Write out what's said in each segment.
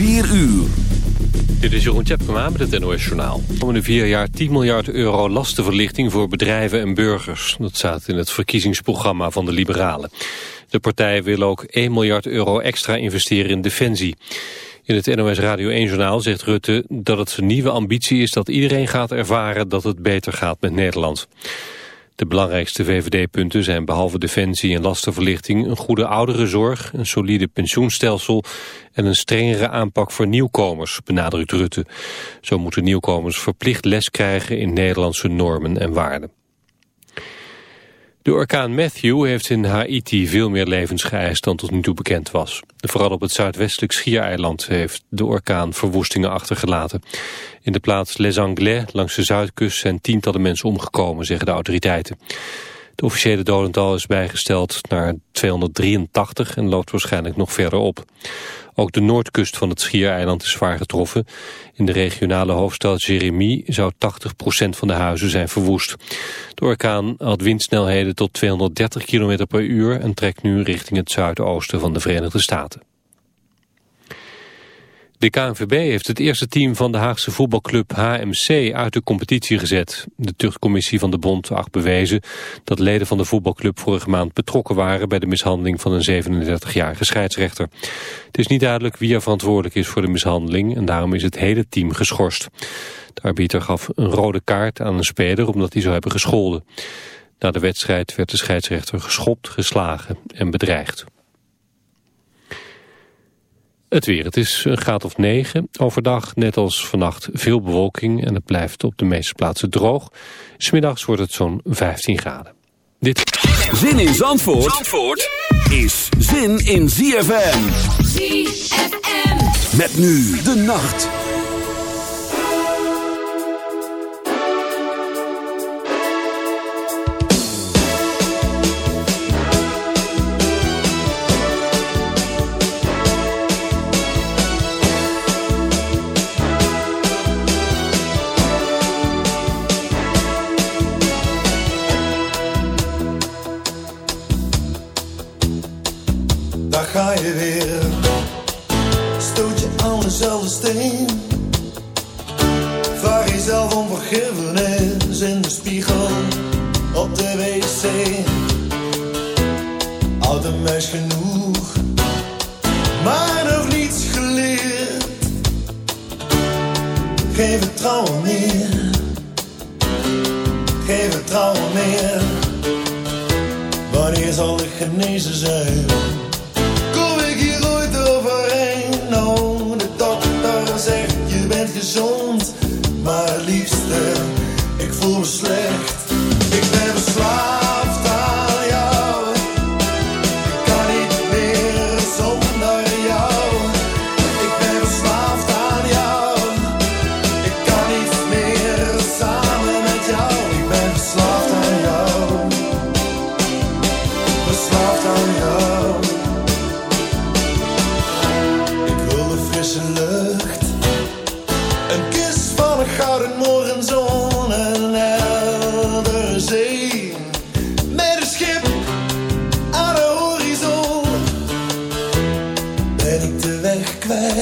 4 uur. Dit is Jeroen Tjepkema met het NOS Journaal. Komende vier jaar 10 miljard euro lastenverlichting voor bedrijven en burgers. Dat staat in het verkiezingsprogramma van de Liberalen. De partij wil ook 1 miljard euro extra investeren in defensie. In het NOS Radio 1-journaal zegt Rutte dat het zijn nieuwe ambitie is... dat iedereen gaat ervaren dat het beter gaat met Nederland. De belangrijkste VVD-punten zijn behalve defensie en lastenverlichting... een goede ouderenzorg, een solide pensioenstelsel... en een strengere aanpak voor nieuwkomers, benadrukt Rutte. Zo moeten nieuwkomers verplicht les krijgen in Nederlandse normen en waarden. De orkaan Matthew heeft in Haiti veel meer levens geëist dan tot nu toe bekend was. Vooral op het zuidwestelijk schiereiland heeft de orkaan verwoestingen achtergelaten. In de plaats Les Anglais langs de zuidkust zijn tientallen mensen omgekomen, zeggen de autoriteiten. De officiële dodental is bijgesteld naar 283 en loopt waarschijnlijk nog verder op. Ook de noordkust van het Schiereiland is zwaar getroffen. In de regionale hoofdstad Jeremie zou 80% van de huizen zijn verwoest. De orkaan had windsnelheden tot 230 km per uur... en trekt nu richting het zuidoosten van de Verenigde Staten. De KNVB heeft het eerste team van de Haagse voetbalclub HMC uit de competitie gezet. De tuchtcommissie van de bond acht bewezen dat leden van de voetbalclub vorige maand betrokken waren bij de mishandeling van een 37-jarige scheidsrechter. Het is niet duidelijk wie er verantwoordelijk is voor de mishandeling en daarom is het hele team geschorst. De arbiter gaf een rode kaart aan een speler omdat hij zou hebben gescholden. Na de wedstrijd werd de scheidsrechter geschopt, geslagen en bedreigd. Het weer. Het is een graad of 9. Overdag, net als vannacht, veel bewolking en het blijft op de meeste plaatsen droog. Smiddags wordt het zo'n 15 graden. Dit... Zin in Zandvoort, Zandvoort is zin in ZFM. ZFM. Met nu de nacht.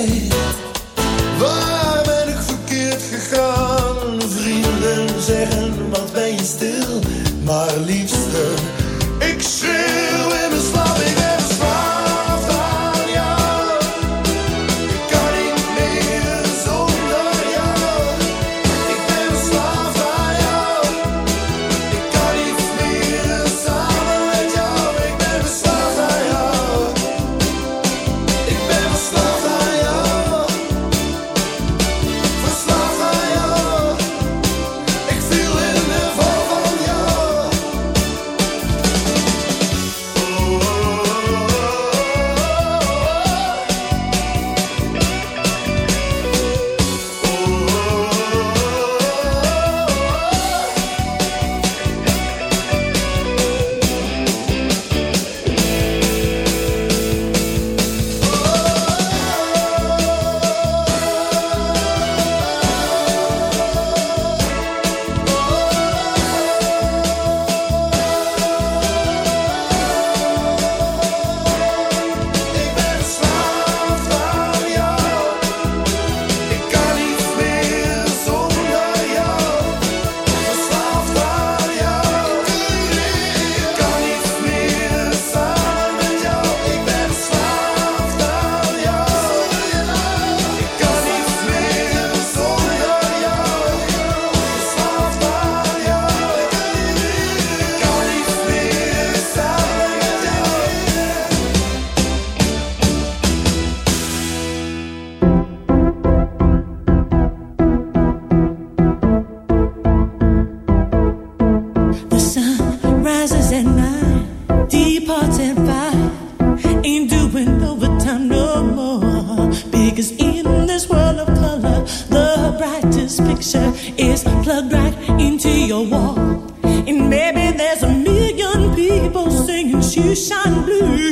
Kwijt? Singing shoeshine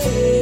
say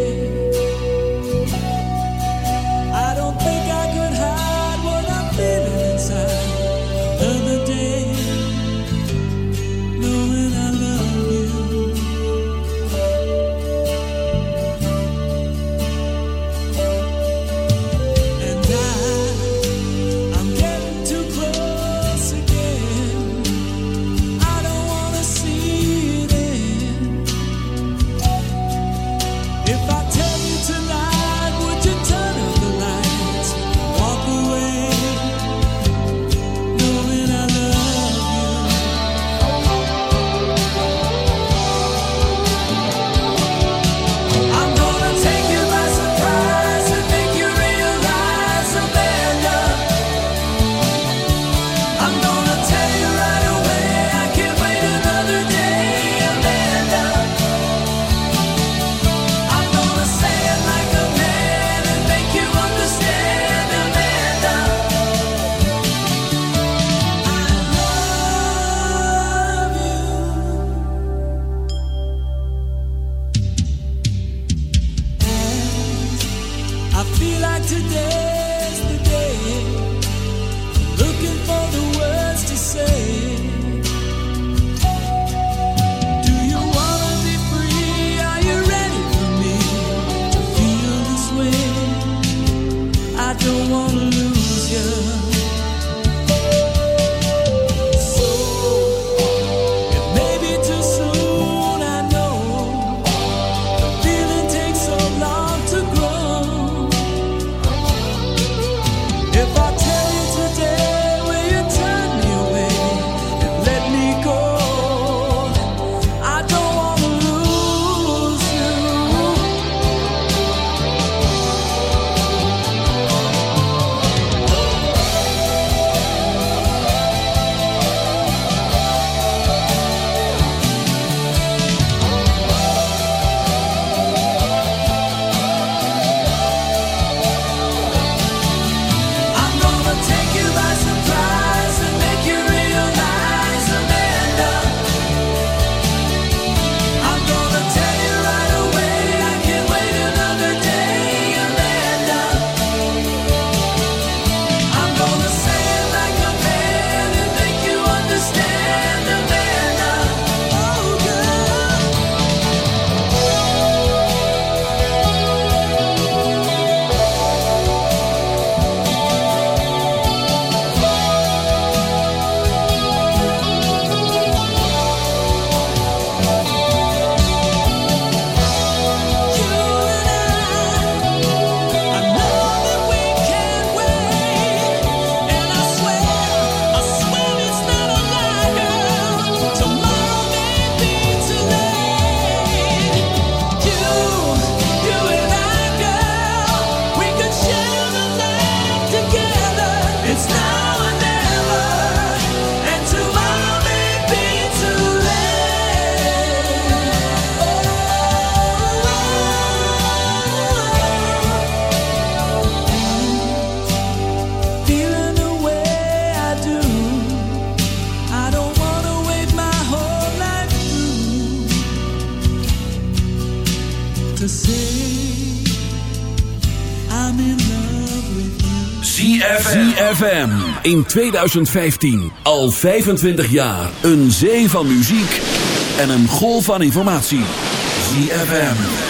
in 2015. Al 25 jaar. Een zee van muziek en een golf van informatie. ZFM.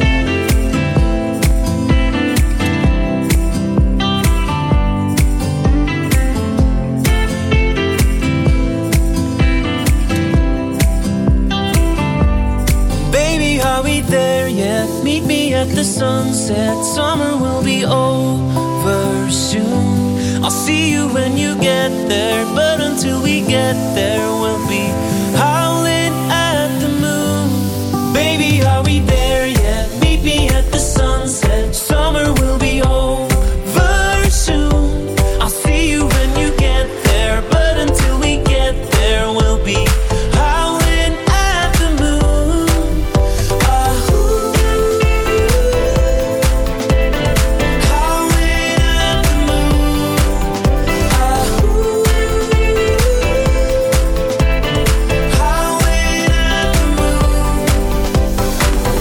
Sunset. Summer